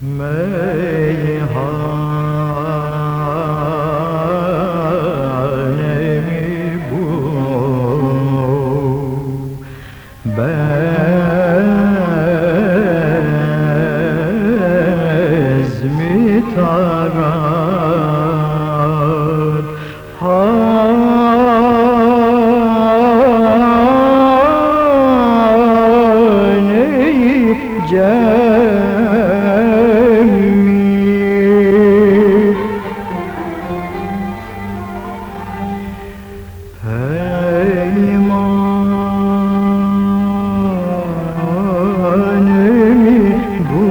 没也好。cemil Peymanım bu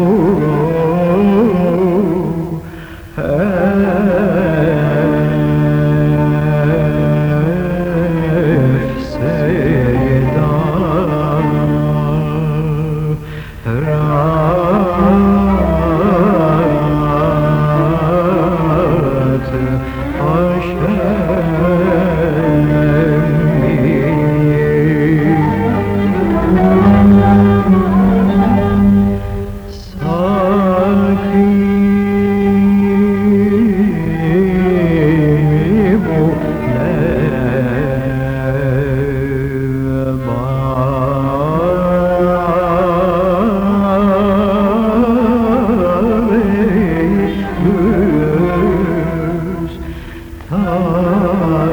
Ha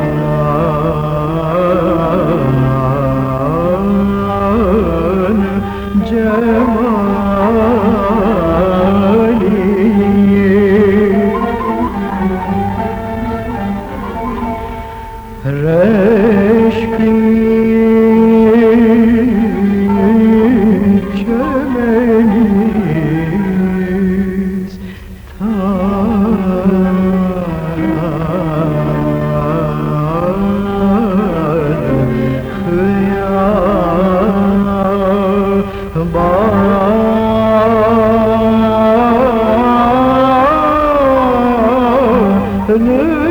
Gönül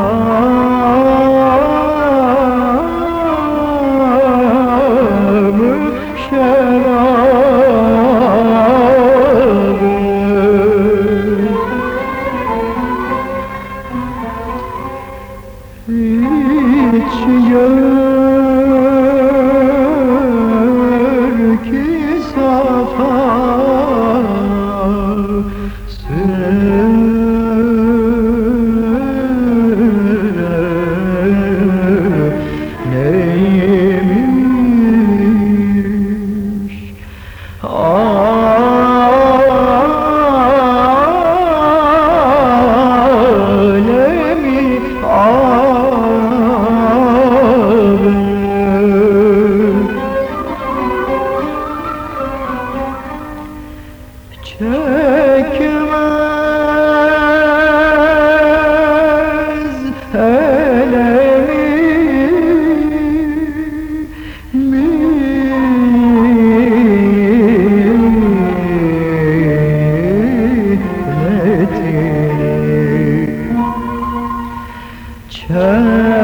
Oh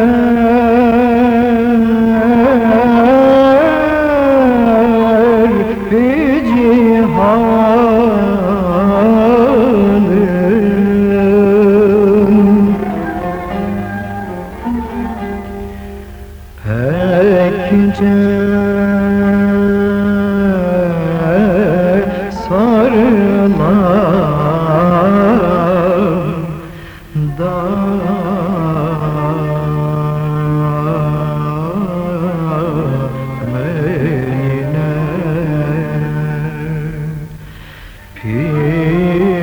أن Que